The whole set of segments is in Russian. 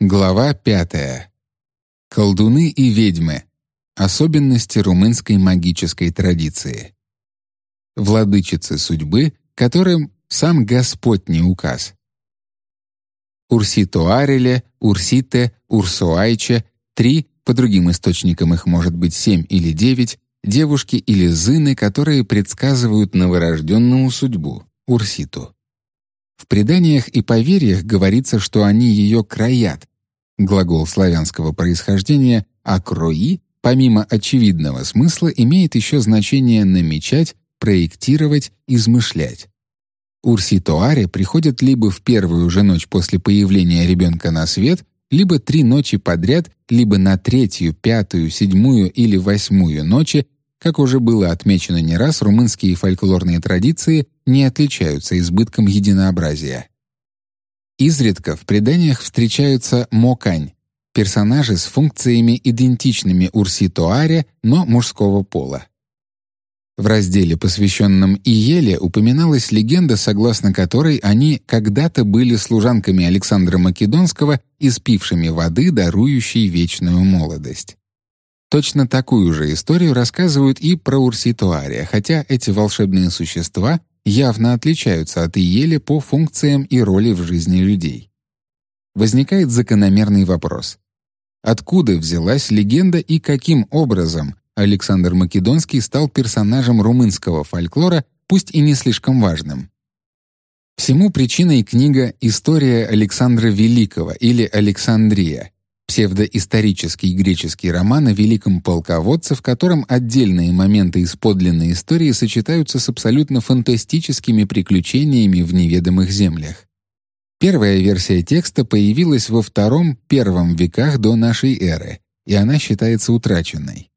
Глава пятая. Колдуны и ведьмы. Особенности румынской магической традиции. Владычицы судьбы, которым сам Господь не указ. Урситуареле, Урсите, Урсуайче, три, по другим источникам их может быть семь или девять, девушки или зыны, которые предсказывают новорожденному судьбу, Урситу. В преданиях и поверьях говорится, что они ее краят. Глагол славянского происхождения «акрои» помимо очевидного смысла имеет еще значение намечать, проектировать, измышлять. Урситуаре приходят либо в первую же ночь после появления ребенка на свет, либо три ночи подряд, либо на третью, пятую, седьмую или восьмую ночи как уже было отмечено не раз, румынские фольклорные традиции не отличаются избытком единообразия. Изредка в преданиях встречаются мокань — персонажи с функциями, идентичными Урситуаре, но мужского пола. В разделе, посвященном Иеле, упоминалась легенда, согласно которой они когда-то были служанками Александра Македонского, испившими воды, дарующей вечную молодость. Точно такую же историю рассказывают и про Урситуария, хотя эти волшебные существа явно отличаются от Иели по функциям и роли в жизни людей. Возникает закономерный вопрос. Откуда взялась легенда и каким образом Александр Македонский стал персонажем румынского фольклора, пусть и не слишком важным? Всему причиной книга «История Александра Великого» или «Александрия», псевдоисторический греческий роман о великом полководце, в котором отдельные моменты из подлинной истории сочетаются с абсолютно фантастическими приключениями в неведомых землях. Первая версия текста появилась во втором-первом веках до нашей эры, и она считается утраченной.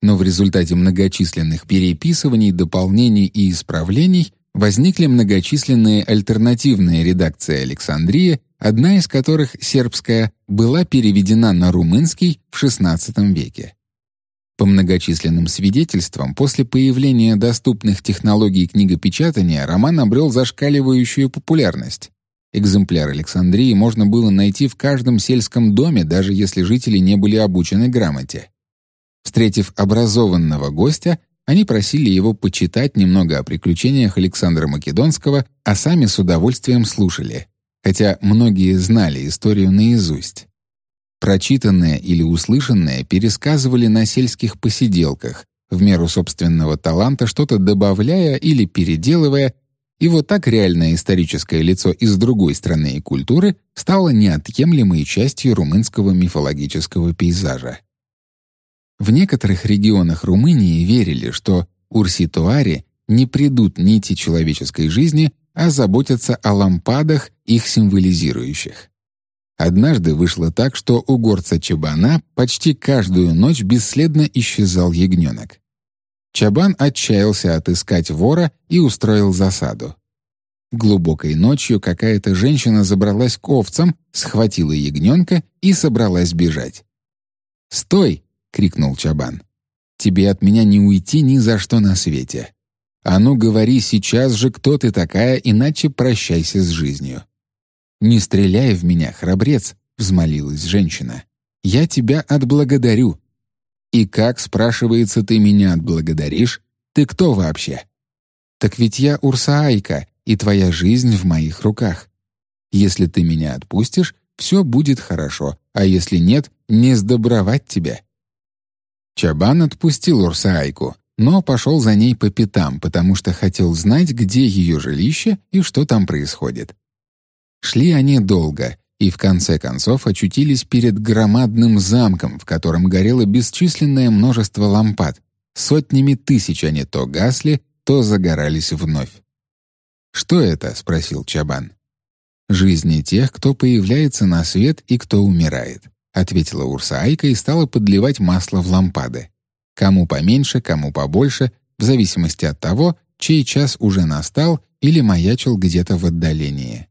Но в результате многочисленных переписываний, дополнений и исправлений возникли многочисленные альтернативные редакции Александрии, одна из которых, сербская, была переведена на румынский в XVI веке. По многочисленным свидетельствам, после появления доступных технологий книгопечатания роман обрел зашкаливающую популярность. Экземпляр Александрии можно было найти в каждом сельском доме, даже если жители не были обучены грамоте. Встретив образованного гостя, они просили его почитать немного о приключениях Александра Македонского, а сами с удовольствием слушали хотя многие знали историю наизусть. Прочитанное или услышанное пересказывали на сельских посиделках, в меру собственного таланта что-то добавляя или переделывая, и вот так реальное историческое лицо из другой страны и культуры стало неотъемлемой частью румынского мифологического пейзажа. В некоторых регионах Румынии верили, что урситуари не придут нити человеческой жизни а заботятся о лампадах, их символизирующих. Однажды вышло так, что у горца Чабана почти каждую ночь бесследно исчезал ягненок. Чабан отчаялся отыскать вора и устроил засаду. Глубокой ночью какая-то женщина забралась к овцам, схватила ягненка и собралась бежать. «Стой!» — крикнул Чабан. «Тебе от меня не уйти ни за что на свете. А ну говори сейчас же, кто ты такая, иначе прощайся с жизнью. Не стреляй в меня, храбрец, взмолилась женщина. Я тебя отблагодарю. И как, спрашивается, ты меня отблагодаришь? Ты кто вообще? Так ведь я Урсаайка, и твоя жизнь в моих руках. Если ты меня отпустишь, все будет хорошо, а если нет, не сдобровать тебя. Чабан отпустил Урсаайку, но пошел за ней по пятам, потому что хотел знать, где ее жилище и что там происходит. Шли они долго и в конце концов очутились перед громадным замком, в котором горело бесчисленное множество лампад. Сотнями тысяч они то гасли, то загорались вновь. «Что это?» — спросил Чабан. «Жизни тех, кто появляется на свет и кто умирает», — ответила Урсаайка и стала подливать масло в лампады. Кому поменьше, кому побольше, в зависимости от того, чей час уже настал или маячил где-то в отдалении.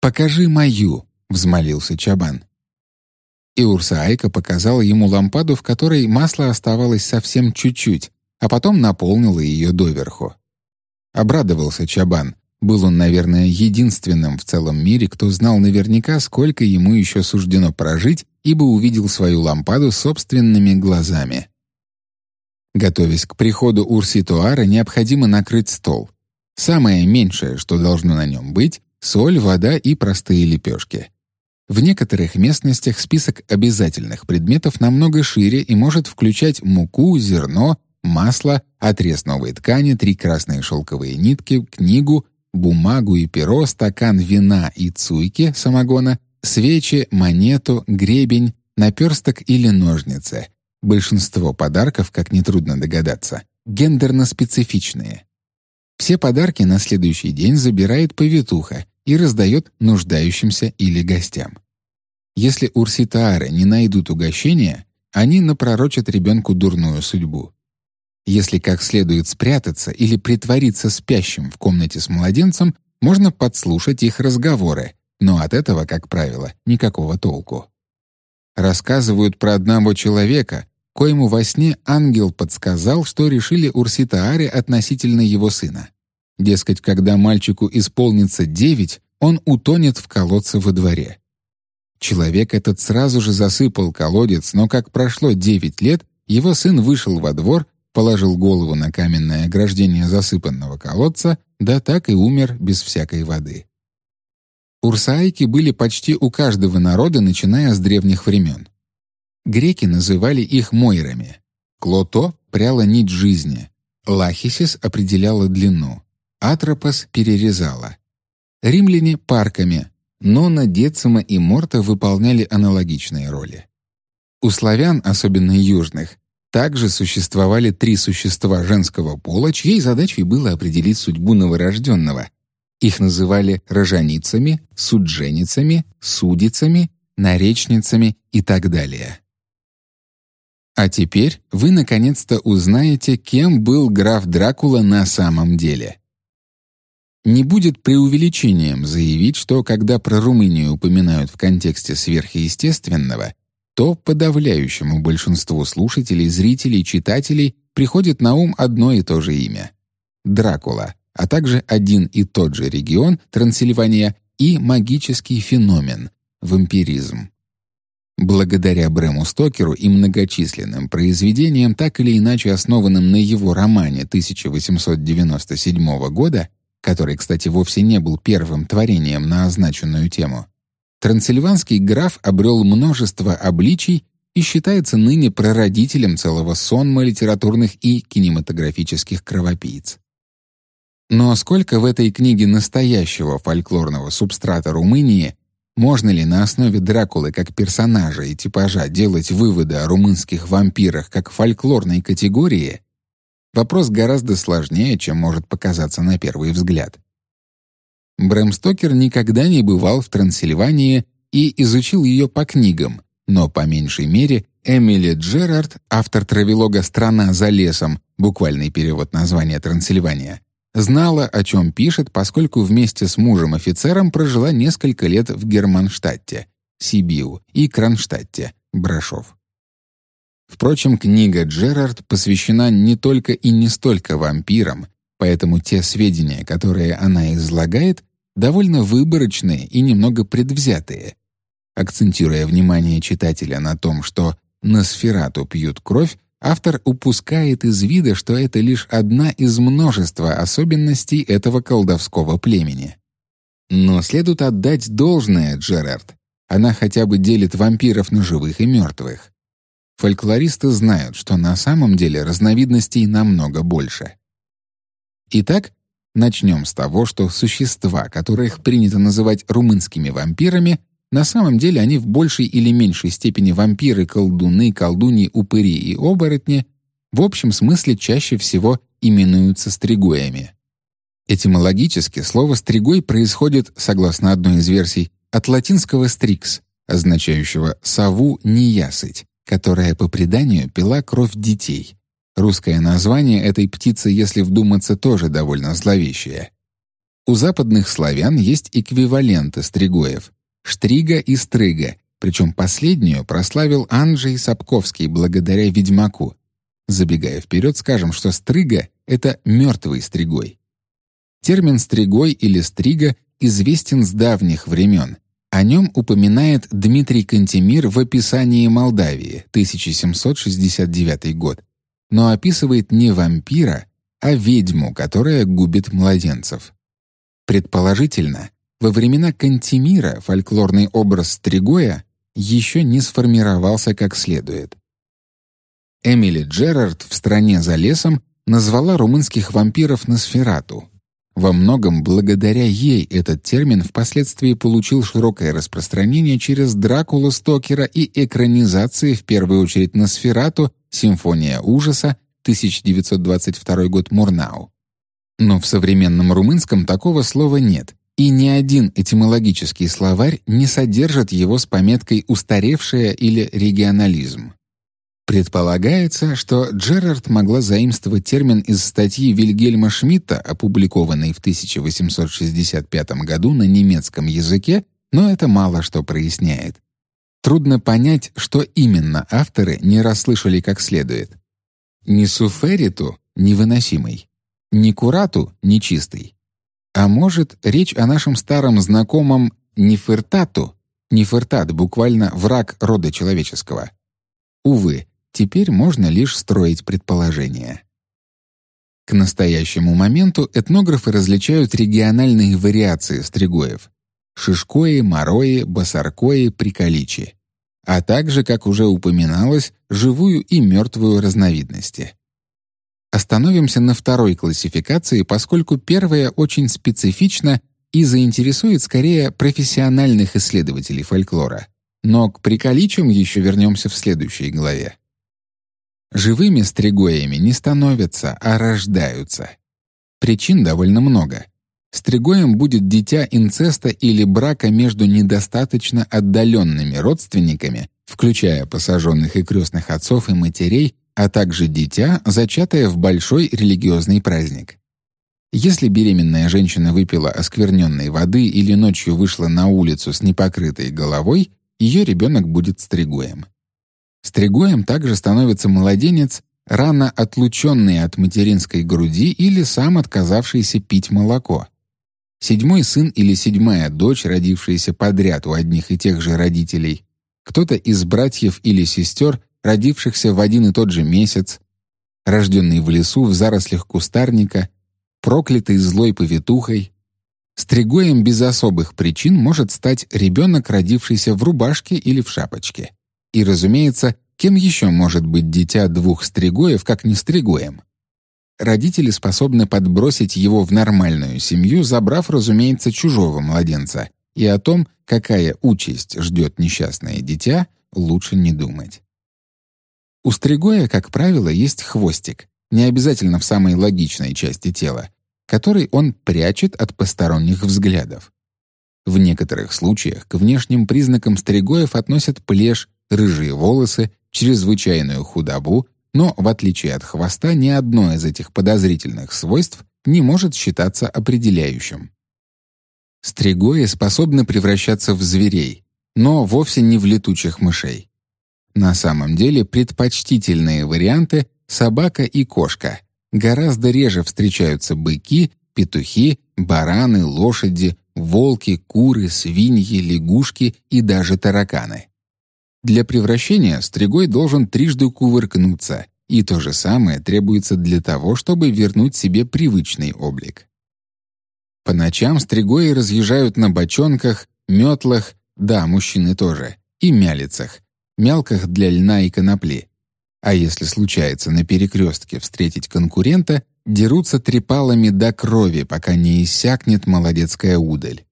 «Покажи мою», — взмолился Чабан. И Урсаайка показала ему лампаду, в которой масло оставалось совсем чуть-чуть, а потом наполнила ее доверху. Обрадовался Чабан, Был он, наверное, единственным в целом мире, кто знал наверняка, сколько ему еще суждено прожить, ибо увидел свою лампаду собственными глазами. Готовясь к приходу Урситуара, необходимо накрыть стол. Самое меньшее, что должно на нем быть — соль, вода и простые лепешки. В некоторых местностях список обязательных предметов намного шире и может включать муку, зерно, масло, отрез новой ткани, три красные шелковые нитки, книгу, бумагу и перо, стакан вина и цуйки, самогона, свечи, монету, гребень, наперсток или ножницы. Большинство подарков, как нетрудно догадаться, гендерно-специфичные. Все подарки на следующий день забирает повитуха и раздает нуждающимся или гостям. Если урситаары не найдут угощения, они напророчат ребенку дурную судьбу. Если как следует спрятаться или притвориться спящим в комнате с младенцем, можно подслушать их разговоры, но от этого, как правило, никакого толку. Рассказывают про одного человека, коему во сне ангел подсказал, что решили Урситааре относительно его сына. Дескать, когда мальчику исполнится девять, он утонет в колодце во дворе. Человек этот сразу же засыпал колодец, но как прошло девять лет, его сын вышел во двор, положил голову на каменное ограждение засыпанного колодца, да так и умер без всякой воды. Урсаики были почти у каждого народа, начиная с древних времен. Греки называли их мойрами. Клото пряла нить жизни, лахисис определяла длину, атропос перерезала. Римляне — парками, Нона, Децима и Морта выполняли аналогичные роли. У славян, особенно южных, также существовали три существа женского пола, чьей задачей было определить судьбу новорожденного. Их называли рожаницами, судженицами, судицами, наречницами и так далее. А теперь вы наконец-то узнаете, кем был граф Дракула на самом деле. Не будет преувеличением заявить, что когда про Румынию упоминают в контексте сверхъестественного, то подавляющему большинству слушателей, зрителей, читателей приходит на ум одно и то же имя — Дракула, а также один и тот же регион, Трансильвания, и магический феномен — вампиризм. Благодаря Брэму Стокеру и многочисленным произведениям, так или иначе основанным на его романе 1897 года, который, кстати, вовсе не был первым творением на означенную тему, трансильванский граф обрел множество обличий и считается ныне прародителем целого сонма литературных и кинематографических кровопийц. Но сколько в этой книге настоящего фольклорного субстрата Румынии, можно ли на основе Дракулы как персонажа и типажа делать выводы о румынских вампирах как фольклорной категории, Вопрос гораздо сложнее, чем может показаться на первый взгляд. Брэм Стокер никогда не бывал в Трансильвании и изучил ее по книгам, но по меньшей мере Эмили Джерард, автор травелога «Страна за лесом», буквальный перевод названия Трансильвания, знала, о чем пишет, поскольку вместе с мужем-офицером прожила несколько лет в Германштадте, Сибиу и Кронштадте, Брашов. Впрочем, книга Джерард посвящена не только и не столько вампирам, поэтому те сведения, которые она излагает, довольно выборочные и немного предвзятые. Акцентируя внимание читателя на том, что на сферату пьют кровь, автор упускает из вида, что это лишь одна из множества особенностей этого колдовского племени. Но следует отдать должное Джерард. Она хотя бы делит вампиров на живых и мертвых. Фольклористы знают, что на самом деле разновидностей намного больше. Итак, начнем с того, что существа, которых принято называть румынскими вампирами, на самом деле они в большей или меньшей степени вампиры, колдуны, колдуньи, упыри и оборотни, в общем смысле чаще всего именуются стригоями. Этимологически слово «стригой» происходит, согласно одной из версий, от латинского «strix», означающего «сову неясыть», которая по преданию пила кровь детей. Русское название этой птицы, если вдуматься, тоже довольно зловещее. У западных славян есть эквиваленты стригоев — штрига и стрыга, причем последнюю прославил Анджей Сапковский благодаря «Ведьмаку». Забегая вперед, скажем, что стрыга — это мертвый стригой. Термин «стригой» или «стрига» известен с давних времен. О нем упоминает Дмитрий Кантемир в описании Молдавии, 1769 год, но описывает не вампира, а ведьму, которая губит младенцев. Предположительно, во времена Кантемира фольклорный образ Стригоя еще не сформировался как следует. Эмили Джерард в «Стране за лесом» назвала румынских вампиров Носферату. Во многом благодаря ей этот термин впоследствии получил широкое распространение через Дракула Стокера и экранизации в первую очередь Носферату «Симфония ужаса» 1922 год Мурнау. Но в современном румынском такого слова нет, и ни один этимологический словарь не содержит его с пометкой «устаревшее» или «регионализм». Предполагается, что Джерард могла заимствовать термин из статьи Вильгельма Шмидта, опубликованной в 1865 году на немецком языке, но это мало что проясняет. Трудно понять, что именно авторы не расслышали как следует. Не суфериту — невыносимый, не курату — нечистый. А может, речь о нашем старом знакомом Нефертату? Нефертат — буквально враг рода человеческого. Увы, теперь можно лишь строить предположения. К настоящему моменту этнографы различают региональные вариации стригоев — шишкои, морои, басаркои, приколичи а также, как уже упоминалось, живую и мертвую разновидности. Остановимся на второй классификации, поскольку первая очень специфична и заинтересует скорее профессиональных исследователей фольклора. Но к приколичам еще вернемся в следующей главе. Живыми стригоями не становятся, а рождаются. Причин довольно много. Стригоем будет дитя инцеста или брака между недостаточно отдаленными родственниками, включая посаженных и крестных отцов и матерей, а также дитя, зачатое в большой религиозный праздник. Если беременная женщина выпила оскверненной воды или ночью вышла на улицу с непокрытой головой, ее ребенок будет стригоем. Стригоем также становится младенец, рано отлученный от материнской груди или сам отказавшийся пить молоко. Седьмой сын или седьмая дочь, родившиеся подряд у одних и тех же родителей, кто-то из братьев или сестер, родившихся в один и тот же месяц, рожденный в лесу в зарослях кустарника, проклятый злой повитухой. Стригоем без особых причин может стать ребенок, родившийся в рубашке или в шапочке. И, разумеется, кем еще может быть дитя двух стригоев, как не стригоем? Родители способны подбросить его в нормальную семью, забрав, разумеется, чужого младенца, и о том, какая участь ждет несчастное дитя, лучше не думать. У стригоя, как правило, есть хвостик, не обязательно в самой логичной части тела, который он прячет от посторонних взглядов. В некоторых случаях к внешним признакам стригоев относят плешь, рыжие волосы, чрезвычайную худобу, но, в отличие от хвоста, ни одно из этих подозрительных свойств не может считаться определяющим. Стригои способны превращаться в зверей, но вовсе не в летучих мышей. На самом деле предпочтительные варианты — собака и кошка. Гораздо реже встречаются быки, петухи, бараны, лошади, волки, куры, свиньи, лягушки и даже тараканы. Для превращения стригой должен трижды кувыркнуться, и то же самое требуется для того, чтобы вернуть себе привычный облик. По ночам стригои разъезжают на бочонках, метлах, да, мужчины тоже, и мялицах, мялках для льна и конопли. А если случается на перекрестке встретить конкурента, дерутся трепалами до крови, пока не иссякнет молодецкая удаль.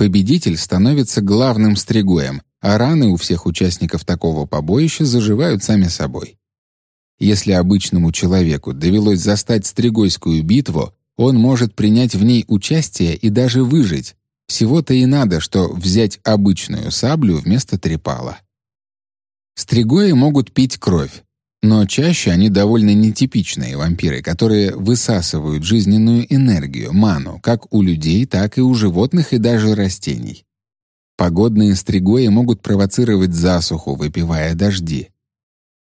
Победитель становится главным стригоем, а раны у всех участников такого побоища заживают сами собой. Если обычному человеку довелось застать Стригойскую битву, он может принять в ней участие и даже выжить. Всего-то и надо, что взять обычную саблю вместо трепала. Стригои могут пить кровь, но чаще они довольно нетипичные вампиры, которые высасывают жизненную энергию, ману, как у людей, так и у животных и даже растений. Погодные стригои могут провоцировать засуху, выпивая дожди.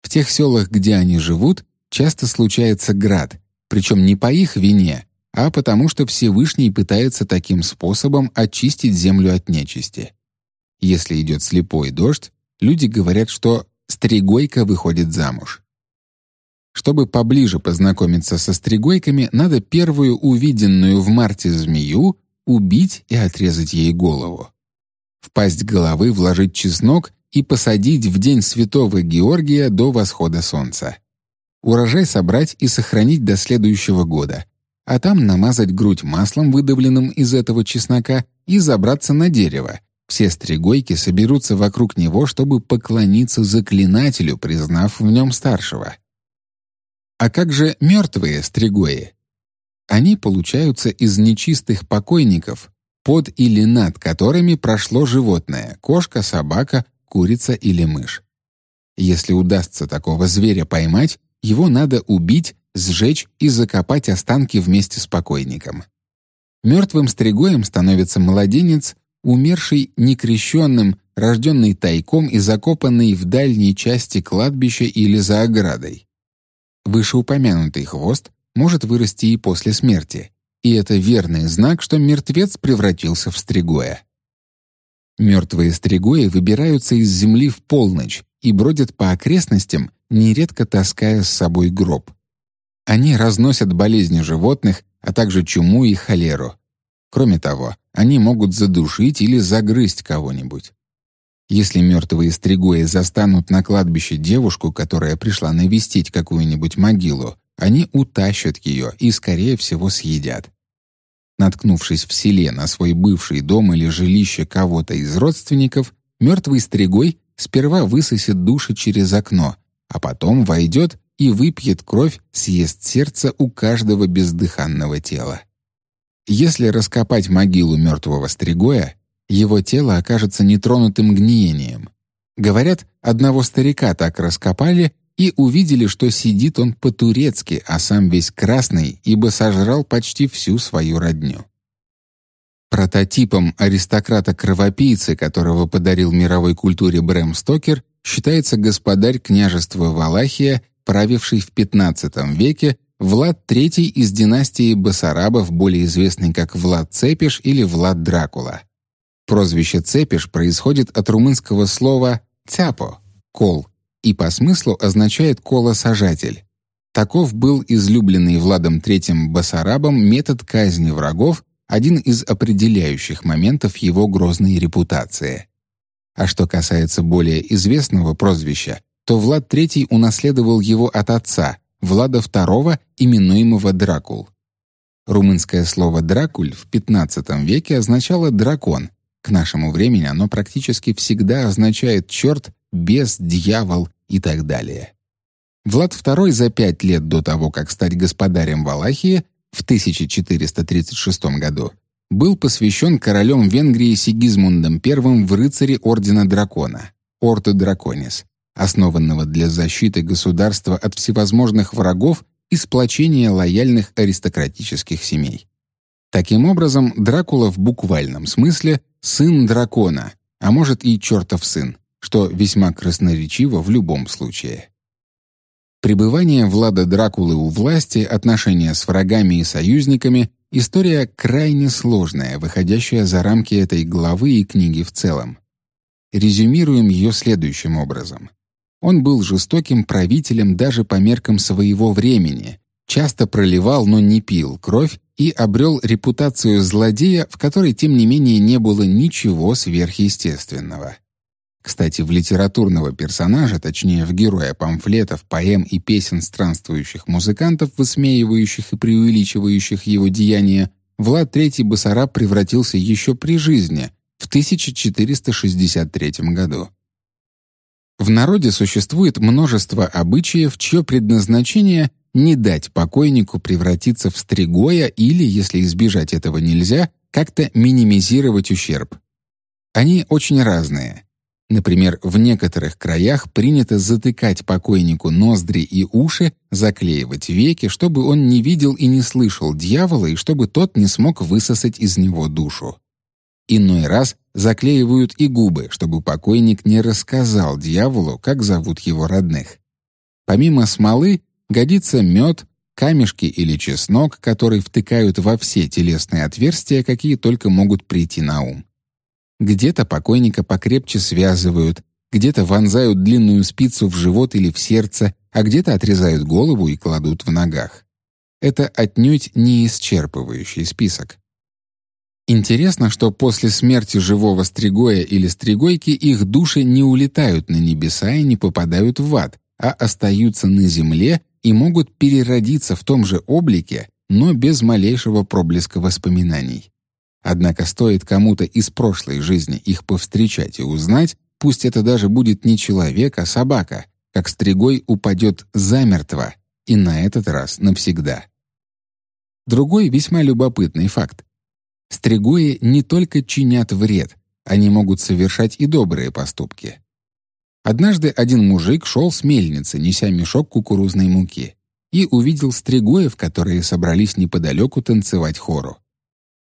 В тех селах, где они живут, часто случается град, причем не по их вине, а потому что Всевышний пытается таким способом очистить землю от нечисти. Если идет слепой дождь, люди говорят, что стригойка выходит замуж. Чтобы поближе познакомиться со стригойками, надо первую увиденную в марте змею убить и отрезать ей голову. В пасть головы вложить чеснок и посадить в день Святого Георгия до восхода солнца. Урожай собрать и сохранить до следующего года, а там намазать грудь маслом, выдавленным из этого чеснока, и забраться на дерево. Все стригойки соберутся вокруг него, чтобы поклониться заклинателю, признав в нем старшего. А как же мертвые стригои? Они получаются из нечистых покойников, под или над которыми прошло животное — кошка, собака, курица или мышь. Если удастся такого зверя поймать, его надо убить, сжечь и закопать останки вместе с покойником. Мертвым стригоем становится младенец, умерший некрещенным, рожденный тайком и закопанный в дальней части кладбища или за оградой. Вышеупомянутый хвост может вырасти и после смерти, и это верный знак, что мертвец превратился в стригоя. Мертвые стригои выбираются из земли в полночь и бродят по окрестностям, нередко таская с собой гроб. Они разносят болезни животных, а также чуму и холеру. Кроме того, они могут задушить или загрызть кого-нибудь. Если мертвые стригои застанут на кладбище девушку, которая пришла навестить какую-нибудь могилу, они утащат ее и, скорее всего, съедят. Наткнувшись в селе на свой бывший дом или жилище кого-то из родственников, мертвый стригой сперва высосет души через окно, а потом войдет и выпьет кровь, съест сердце у каждого бездыханного тела. Если раскопать могилу мертвого стригоя, его тело окажется нетронутым гниением. Говорят, одного старика так раскопали и увидели, что сидит он по-турецки, а сам весь красный, ибо сожрал почти всю свою родню. Прототипом аристократа-кровопийцы, которого подарил мировой культуре Брэм Стокер, считается господарь княжества Валахия, правивший в XV веке Влад III из династии Басарабов, более известный как Влад Цепиш или Влад Дракула. Прозвище «цепиш» происходит от румынского слова «цяпо» — «кол» и по смыслу означает «колосажатель». Таков был излюбленный Владом III Басарабом метод казни врагов, один из определяющих моментов его грозной репутации. А что касается более известного прозвища, то Влад III унаследовал его от отца, Влада II, именуемого Дракул. Румынское слово «дракуль» в XV веке означало «дракон», к нашему времени оно практически всегда означает «черт», «бес», «дьявол» и так далее. Влад II за пять лет до того, как стать господарем Валахии в 1436 году, был посвящен королем Венгрии Сигизмундом I в рыцаре Ордена Дракона, Орто Драконис, основанного для защиты государства от всевозможных врагов и сплочения лояльных аристократических семей. Таким образом, Дракула в буквальном смысле сын дракона, а может и чертов сын, что весьма красноречиво в любом случае. Пребывание Влада Дракулы у власти, отношения с врагами и союзниками — история крайне сложная, выходящая за рамки этой главы и книги в целом. Резюмируем ее следующим образом. Он был жестоким правителем даже по меркам своего времени, часто проливал, но не пил кровь и обрел репутацию злодея, в которой, тем не менее, не было ничего сверхъестественного. Кстати, в литературного персонажа, точнее, в героя памфлетов, поэм и песен странствующих музыкантов, высмеивающих и преувеличивающих его деяния, Влад III Басараб превратился еще при жизни, в 1463 году. В народе существует множество обычаев, чье предназначение не дать покойнику превратиться в стригоя или, если избежать этого нельзя, как-то минимизировать ущерб. Они очень разные. Например, в некоторых краях принято затыкать покойнику ноздри и уши, заклеивать веки, чтобы он не видел и не слышал дьявола и чтобы тот не смог высосать из него душу. Иной раз заклеивают и губы, чтобы покойник не рассказал дьяволу, как зовут его родных. Помимо смолы, годится мед, камешки или чеснок, который втыкают во все телесные отверстия, какие только могут прийти на ум. Где-то покойника покрепче связывают, где-то вонзают длинную спицу в живот или в сердце, а где-то отрезают голову и кладут в ногах. Это отнюдь не исчерпывающий список. Интересно, что после смерти живого стригоя или стригойки их души не улетают на небеса и не попадают в ад, а остаются на земле и могут переродиться в том же облике, но без малейшего проблеска воспоминаний. Однако стоит кому-то из прошлой жизни их повстречать и узнать, пусть это даже будет не человек, а собака, как стригой упадет замертво, и на этот раз навсегда. Другой весьма любопытный факт. Стригои не только чинят вред, они могут совершать и добрые поступки. Однажды один мужик шел с мельницы, неся мешок кукурузной муки, и увидел стригоев, которые собрались неподалеку танцевать хору.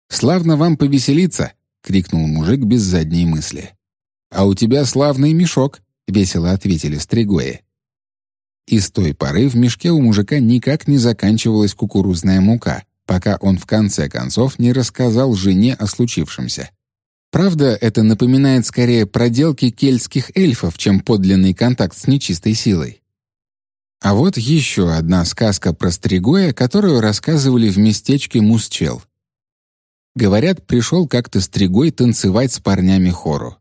«Славно вам повеселиться!» — крикнул мужик без задней мысли. «А у тебя славный мешок!» — весело ответили стригои. И с той поры в мешке у мужика никак не заканчивалась кукурузная мука, пока он в конце концов не рассказал жене о случившемся. Правда, это напоминает скорее проделки кельтских эльфов, чем подлинный контакт с нечистой силой. А вот еще одна сказка про Стригоя, которую рассказывали в местечке Мусчел. Говорят, пришел как-то Стригой танцевать с парнями хору.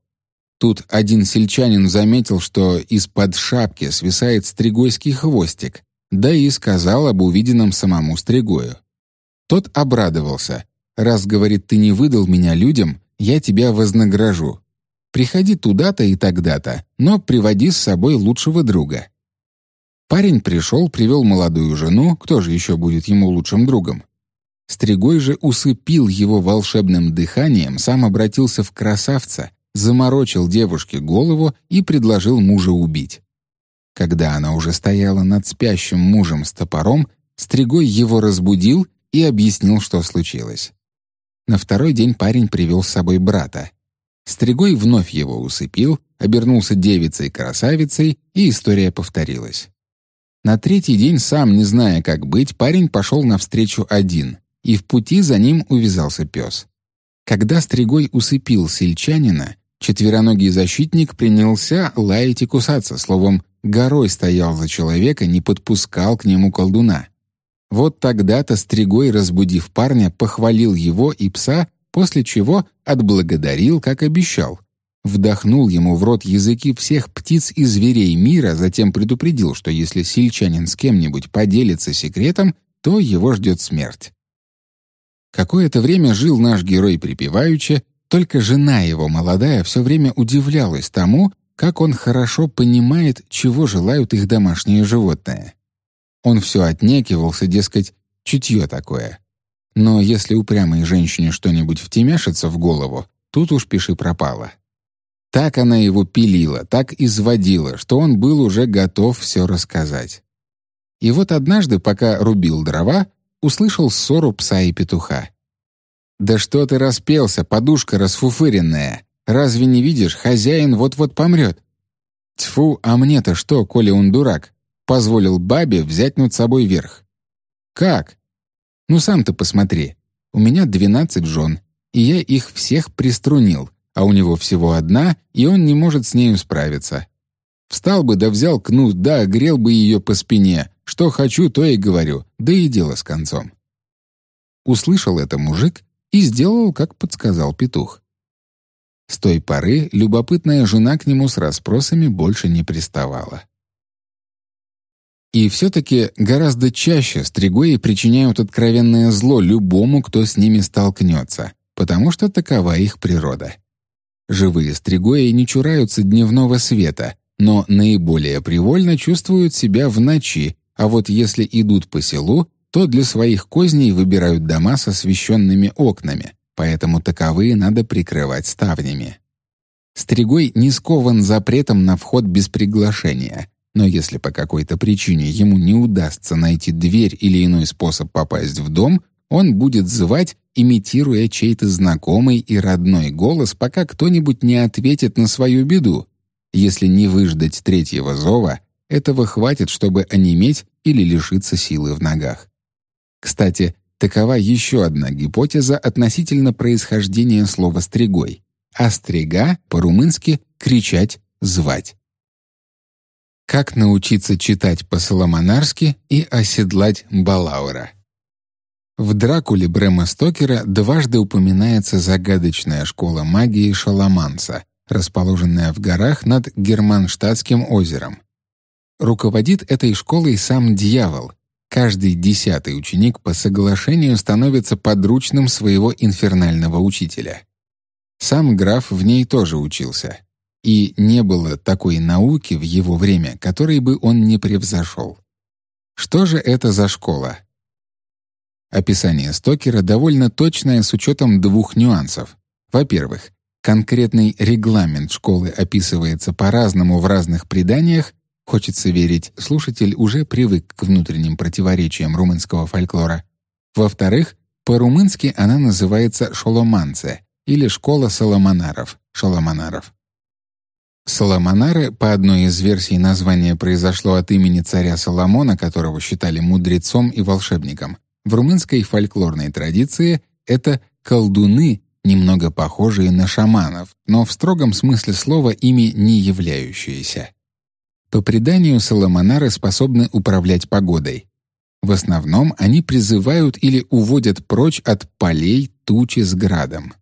Тут один сельчанин заметил, что из-под шапки свисает стригойский хвостик, да и сказал об увиденном самому Стригою. Тот обрадовался. «Раз, — говорит, — ты не выдал меня людям, я тебя вознагражу. Приходи туда-то и тогда-то, но приводи с собой лучшего друга». Парень пришел, привел молодую жену, кто же еще будет ему лучшим другом? Стригой же усыпил его волшебным дыханием, сам обратился в красавца, заморочил девушке голову и предложил мужа убить. Когда она уже стояла над спящим мужем с топором, Стригой его разбудил и объяснил, что случилось. На второй день парень привел с собой брата. Стригой вновь его усыпил, обернулся девицей-красавицей, и история повторилась. На третий день, сам не зная, как быть, парень пошел навстречу один, и в пути за ним увязался пес. Когда Стригой усыпил сельчанина, четвероногий защитник принялся лаять и кусаться, словом, горой стоял за человека, не подпускал к нему колдуна. Вот тогда-то Стригой, разбудив парня, похвалил его и пса, после чего отблагодарил, как обещал. Вдохнул ему в рот языки всех птиц и зверей мира, затем предупредил, что если сельчанин с кем-нибудь поделится секретом, то его ждет смерть. Какое-то время жил наш герой припеваючи, только жена его молодая все время удивлялась тому, как он хорошо понимает, чего желают их домашние животные. Он все отнекивался, дескать, чутье такое. Но если упрямой женщине что-нибудь втемяшится в голову, тут уж пиши пропало. Так она его пилила, так изводила, что он был уже готов все рассказать. И вот однажды, пока рубил дрова, услышал ссору пса и петуха. «Да что ты распелся, подушка расфуфыренная! Разве не видишь, хозяин вот-вот помрет?» «Тьфу, а мне-то что, коли он дурак? Позволил бабе взять над собой верх. Как? Ну сам ты посмотри. У меня двенадцать жен, и я их всех приструнил, а у него всего одна, и он не может с нею справиться. Встал бы да взял кнут, да огрел бы ее по спине. Что хочу, то и говорю, да и дело с концом. Услышал это мужик и сделал, как подсказал петух. С той поры любопытная жена к нему с расспросами больше не приставала. И все-таки гораздо чаще стригои причиняют откровенное зло любому, кто с ними столкнется, потому что такова их природа. Живые стригои не чураются дневного света, но наиболее привольно чувствуют себя в ночи, а вот если идут по селу, то для своих козней выбирают дома с освещенными окнами, поэтому таковые надо прикрывать ставнями. Стригой не скован запретом на вход без приглашения, но если по какой-то причине ему не удастся найти дверь или иной способ попасть в дом, он будет звать, имитируя чей-то знакомый и родной голос, пока кто-нибудь не ответит на свою беду. Если не выждать третьего зова, этого хватит, чтобы онеметь или лишиться силы в ногах. Кстати, такова еще одна гипотеза относительно происхождения слова «стригой». А «стрига» по-румынски «кричать», «звать». Как научиться читать по-соломонарски и оседлать Балаура? В «Дракуле» Брэма Стокера дважды упоминается загадочная школа магии Шаламанса, расположенная в горах над Германштадтским озером. Руководит этой школой сам дьявол. Каждый десятый ученик по соглашению становится подручным своего инфернального учителя. Сам граф в ней тоже учился. И не было такой науки в его время, которой бы он не превзошел. Что же это за школа? Описание Стокера довольно точное с учетом двух нюансов. Во-первых, конкретный регламент школы описывается по-разному в разных преданиях, хочется верить, слушатель уже привык к внутренним противоречиям румынского фольклора. Во-вторых, по-румынски она называется «шоломанце» или «школа соломонаров», «шоломонаров». Соломонары, по одной из версий название произошло от имени царя Соломона, которого считали мудрецом и волшебником — в румынской фольклорной традиции это колдуны, немного похожие на шаманов, но в строгом смысле слова ими не являющиеся. По преданию соломонары способны управлять погодой. В основном они призывают или уводят прочь от полей тучи с градом.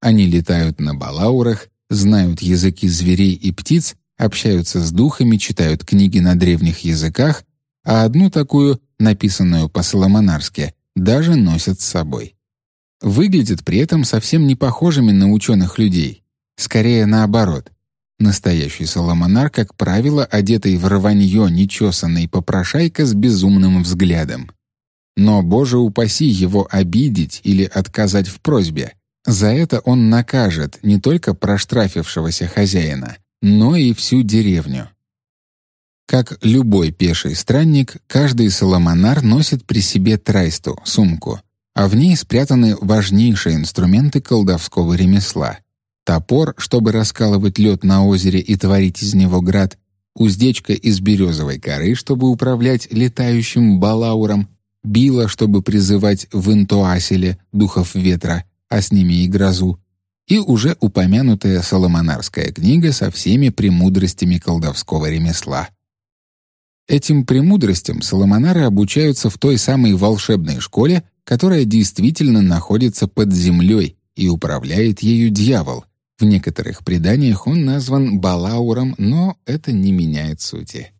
Они летают на балаурах, знают языки зверей и птиц, общаются с духами, читают книги на древних языках, а одну такую написанную по-соломонарски, даже носят с собой. Выглядят при этом совсем не похожими на ученых людей. Скорее наоборот. Настоящий соломонар, как правило, одетый в рванье нечесанный попрошайка с безумным взглядом. Но, боже упаси, его обидеть или отказать в просьбе. За это он накажет не только проштрафившегося хозяина, но и всю деревню. Как любой пеший странник, каждый соломонар носит при себе трайсту, сумку, а в ней спрятаны важнейшие инструменты колдовского ремесла. Топор, чтобы раскалывать лед на озере и творить из него град, уздечка из березовой коры, чтобы управлять летающим балауром, била, чтобы призывать в интуаселе духов ветра, а с ними и грозу, и уже упомянутая соломонарская книга со всеми премудростями колдовского ремесла. Этим премудростям соломонары обучаются в той самой волшебной школе, которая действительно находится под землей и управляет ею дьявол. В некоторых преданиях он назван Балауром, но это не меняет сути.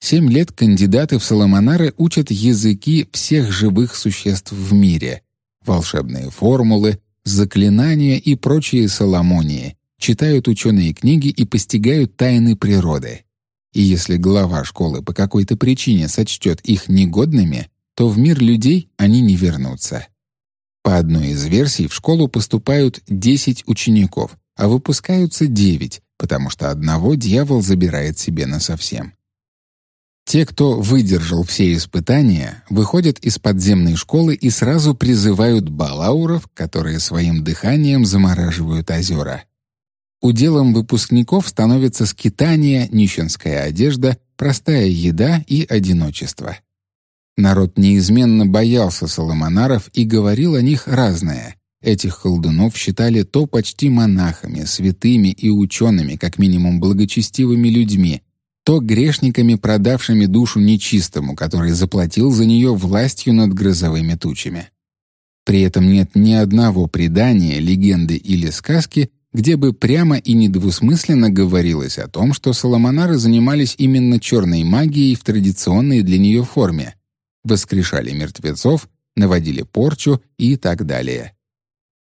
Семь лет кандидаты в соломонары учат языки всех живых существ в мире, волшебные формулы, заклинания и прочие соломонии, читают ученые книги и постигают тайны природы и если глава школы по какой-то причине сочтет их негодными, то в мир людей они не вернутся. По одной из версий в школу поступают 10 учеников, а выпускаются 9, потому что одного дьявол забирает себе насовсем. Те, кто выдержал все испытания, выходят из подземной школы и сразу призывают балауров, которые своим дыханием замораживают озера. Уделом выпускников становится скитание, нищенская одежда, простая еда и одиночество. Народ неизменно боялся соломонаров и говорил о них разное. Этих колдунов считали то почти монахами, святыми и учеными, как минимум благочестивыми людьми, то грешниками, продавшими душу нечистому, который заплатил за нее властью над грозовыми тучами. При этом нет ни одного предания, легенды или сказки, где бы прямо и недвусмысленно говорилось о том, что соломонары занимались именно черной магией в традиционной для нее форме, воскрешали мертвецов, наводили порчу и так далее.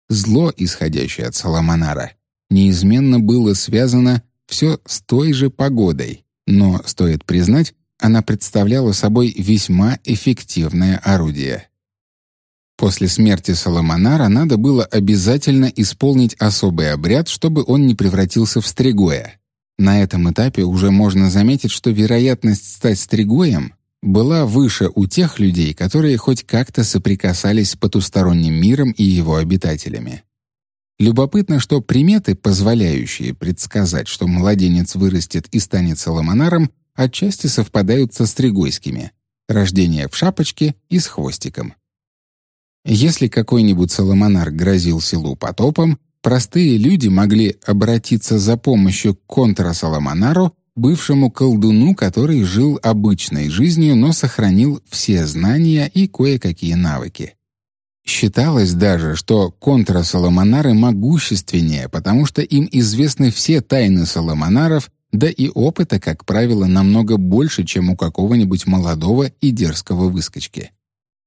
Зло, исходящее от Соломонара, неизменно было связано все с той же погодой, но, стоит признать, она представляла собой весьма эффективное орудие. После смерти Соломонара надо было обязательно исполнить особый обряд, чтобы он не превратился в стригоя. На этом этапе уже можно заметить, что вероятность стать стригоем была выше у тех людей, которые хоть как-то соприкасались с потусторонним миром и его обитателями. Любопытно, что приметы, позволяющие предсказать, что младенец вырастет и станет соломонаром, отчасти совпадают со стригойскими. рождение в шапочке и с хвостиком. Если какой-нибудь Соломонар грозил селу потопом, простые люди могли обратиться за помощью к контрасоломонару, бывшему колдуну, который жил обычной жизнью, но сохранил все знания и кое-какие навыки. Считалось даже, что контрасоломонары могущественнее, потому что им известны все тайны соломонаров, да и опыта, как правило, намного больше, чем у какого-нибудь молодого и дерзкого выскочки.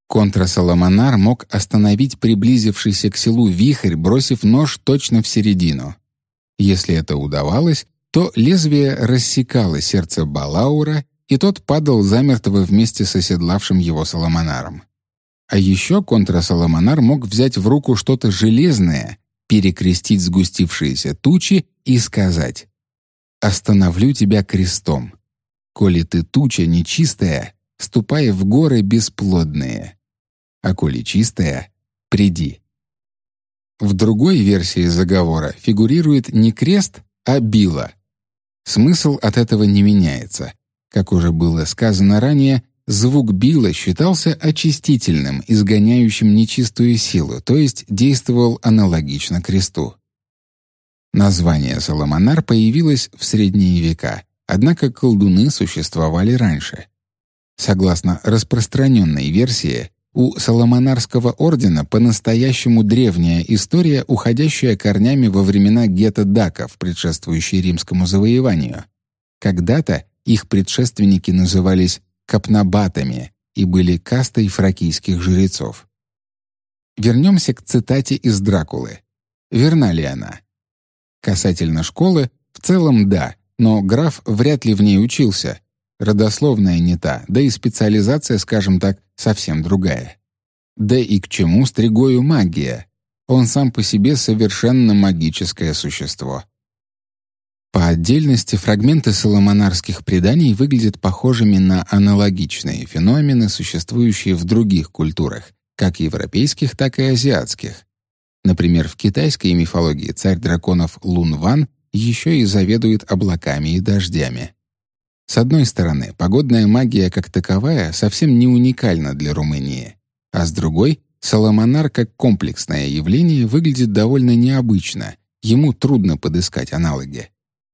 Контрасоломонар мог остановить приблизившийся к селу вихрь, бросив нож точно в середину. Если это удавалось, то лезвие рассекало сердце Балаура, и тот падал замертво вместе с оседлавшим его Соломонаром. А еще контрасоломонар мог взять в руку что-то железное, перекрестить сгустившиеся тучи и сказать «Остановлю тебя крестом. Коли ты туча нечистая, ступай в горы бесплодные» а коли чистая — приди. В другой версии заговора фигурирует не крест, а била. Смысл от этого не меняется. Как уже было сказано ранее, звук била считался очистительным, изгоняющим нечистую силу, то есть действовал аналогично кресту. Название Соломонар появилось в средние века, однако колдуны существовали раньше. Согласно распространенной версии, у Соломонарского ордена по-настоящему древняя история, уходящая корнями во времена гетто даков, предшествующей римскому завоеванию. Когда-то их предшественники назывались капнабатами и были кастой фракийских жрецов. Вернемся к цитате из Дракулы. Верна ли она? Касательно школы, в целом да, но граф вряд ли в ней учился, Родословная не та, да и специализация, скажем так, совсем другая. Да и к чему Стригою магия? Он сам по себе совершенно магическое существо. По отдельности фрагменты соломонарских преданий выглядят похожими на аналогичные феномены, существующие в других культурах, как европейских, так и азиатских. Например, в китайской мифологии царь драконов Лун-Ван еще и заведует облаками и дождями. С одной стороны, погодная магия как таковая совсем не уникальна для Румынии, а с другой, Соломонар как комплексное явление выглядит довольно необычно, ему трудно подыскать аналоги.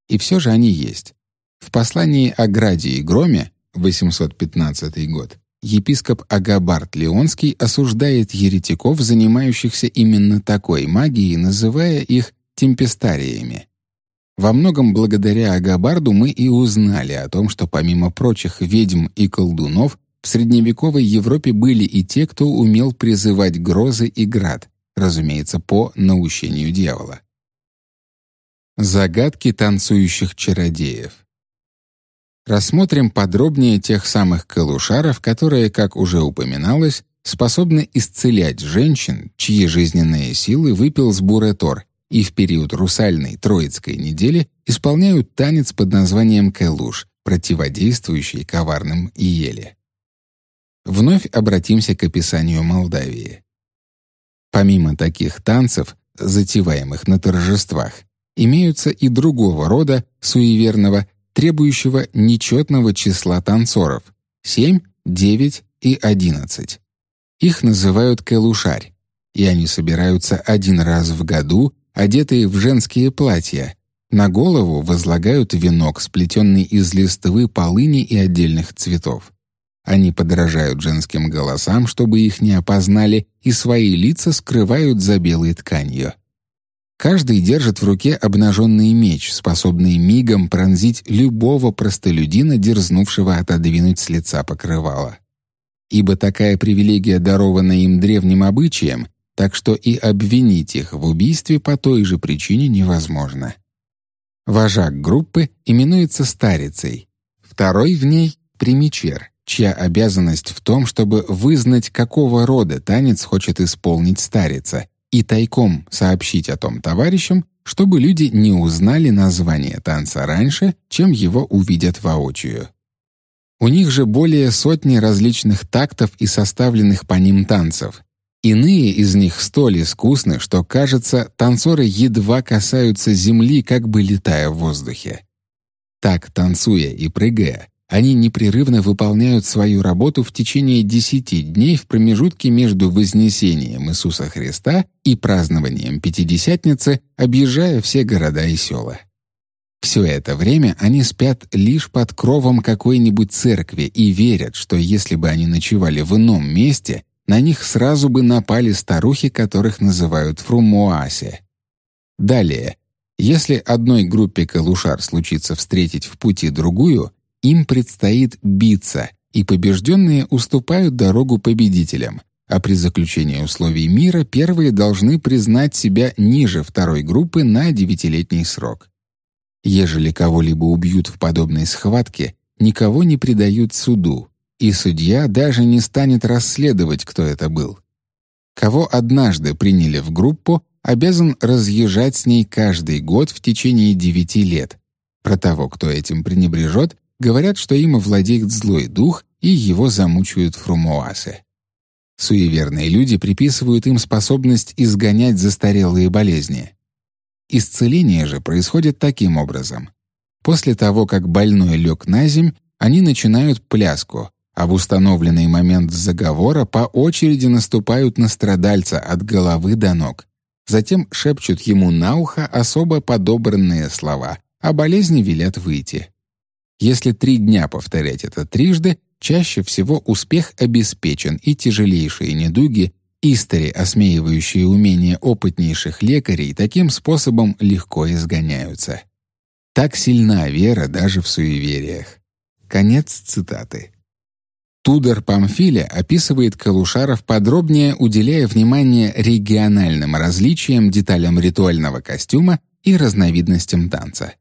И все же они есть. В послании о Граде и Громе, 815 год, епископ Агабарт Леонский осуждает еретиков, занимающихся именно такой магией, называя их темпестариями. Во многом благодаря Агабарду мы и узнали о том, что помимо прочих ведьм и колдунов в средневековой Европе были и те, кто умел призывать грозы и град, разумеется, по наущению дьявола. Загадки танцующих чародеев. Рассмотрим подробнее тех самых калушаров, которые, как уже упоминалось, способны исцелять женщин, чьи жизненные силы выпил с Буретор, и в период русальной Троицкой недели исполняют танец под названием кэлуш, противодействующий коварным иеле. Вновь обратимся к описанию Молдавии. Помимо таких танцев, затеваемых на торжествах, имеются и другого рода суеверного, требующего нечетного числа танцоров — 7, 9 и 11. Их называют кэлушарь, и они собираются один раз в году одетые в женские платья. На голову возлагают венок, сплетенный из листвы полыни и отдельных цветов. Они подражают женским голосам, чтобы их не опознали, и свои лица скрывают за белой тканью. Каждый держит в руке обнаженный меч, способный мигом пронзить любого простолюдина, дерзнувшего отодвинуть с лица покрывало. Ибо такая привилегия дарована им древним обычаем, так что и обвинить их в убийстве по той же причине невозможно. Вожак группы именуется старицей, второй в ней — примечер, чья обязанность в том, чтобы вызнать, какого рода танец хочет исполнить старица, и тайком сообщить о том товарищам, чтобы люди не узнали название танца раньше, чем его увидят воочию. У них же более сотни различных тактов и составленных по ним танцев, Иные из них столь искусны, что, кажется, танцоры едва касаются земли, как бы летая в воздухе. Так, танцуя и прыгая, они непрерывно выполняют свою работу в течение десяти дней в промежутке между Вознесением Иисуса Христа и празднованием Пятидесятницы, объезжая все города и села. Все это время они спят лишь под кровом какой-нибудь церкви и верят, что если бы они ночевали в ином месте, на них сразу бы напали старухи, которых называют фрумуасе. Далее, если одной группе калушар случится встретить в пути другую, им предстоит биться, и побежденные уступают дорогу победителям, а при заключении условий мира первые должны признать себя ниже второй группы на девятилетний срок. Ежели кого-либо убьют в подобной схватке, никого не предают суду, и судья даже не станет расследовать, кто это был. Кого однажды приняли в группу, обязан разъезжать с ней каждый год в течение девяти лет. Про того, кто этим пренебрежет, говорят, что им овладеет злой дух и его замучают фрумуасы. Суеверные люди приписывают им способность изгонять застарелые болезни. Исцеление же происходит таким образом. После того, как больной лег на земь, они начинают пляску, а в установленный момент заговора по очереди наступают на страдальца от головы до ног. Затем шепчут ему на ухо особо подобранные слова, а болезни велят выйти. Если три дня повторять это трижды, чаще всего успех обеспечен и тяжелейшие недуги Истори, осмеивающие умения опытнейших лекарей, таким способом легко изгоняются. Так сильна вера даже в суевериях. Конец цитаты. Тудор Памфиля описывает Калушаров подробнее, уделяя внимание региональным различиям, деталям ритуального костюма и разновидностям танца.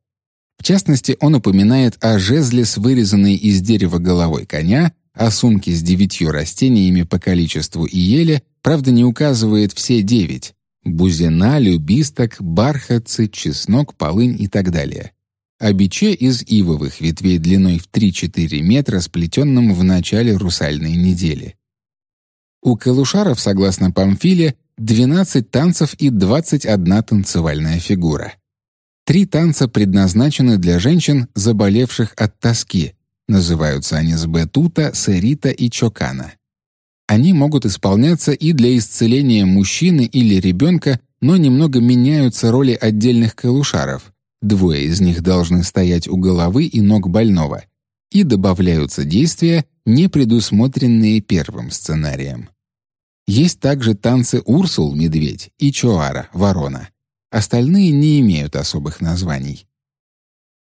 В частности, он упоминает о жезле с вырезанной из дерева головой коня, о сумке с девятью растениями по количеству и еле, правда не указывает все девять — бузина, любисток, бархатцы, чеснок, полынь и так далее. О биче из ивовых ветвей длиной в 3-4 метра, сплетенном в начале русальной недели. У калушаров, согласно Памфиле, 12 танцев и 21 танцевальная фигура. Три танца предназначены для женщин, заболевших от тоски. Называются они сбетута, серита и чокана. Они могут исполняться и для исцеления мужчины или ребенка, но немного меняются роли отдельных калушаров. Двое из них должны стоять у головы и ног больного. И добавляются действия, не предусмотренные первым сценарием. Есть также танцы Урсул, медведь, и Чоара, ворона. Остальные не имеют особых названий.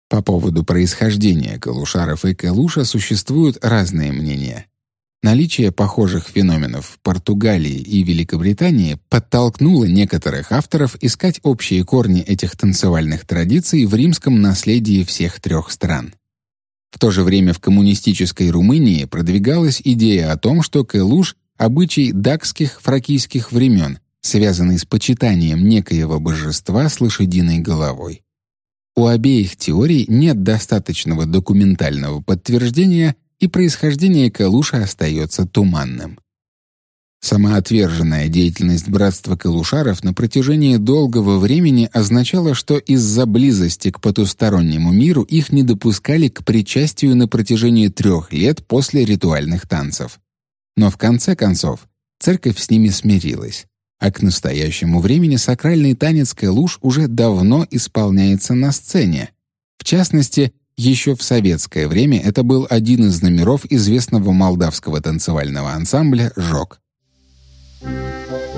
По поводу происхождения калушаров и калуша существуют разные мнения. Наличие похожих феноменов в Португалии и Великобритании подтолкнуло некоторых авторов искать общие корни этих танцевальных традиций в римском наследии всех трех стран. В то же время в коммунистической Румынии продвигалась идея о том, что кэлуш — обычай дакских фракийских времен, связанный с почитанием некоего божества с лошадиной головой. У обеих теорий нет достаточного документального подтверждения, и происхождение Калуша остается туманным. Самоотверженная деятельность братства калушаров на протяжении долгого времени означала, что из-за близости к потустороннему миру их не допускали к причастию на протяжении трех лет после ритуальных танцев. Но в конце концов церковь с ними смирилась, а к настоящему времени сакральный танец калуш уже давно исполняется на сцене. В частности, еще в советское время это был один из номеров известного молдавского танцевального ансамбля «Жок». Thank you.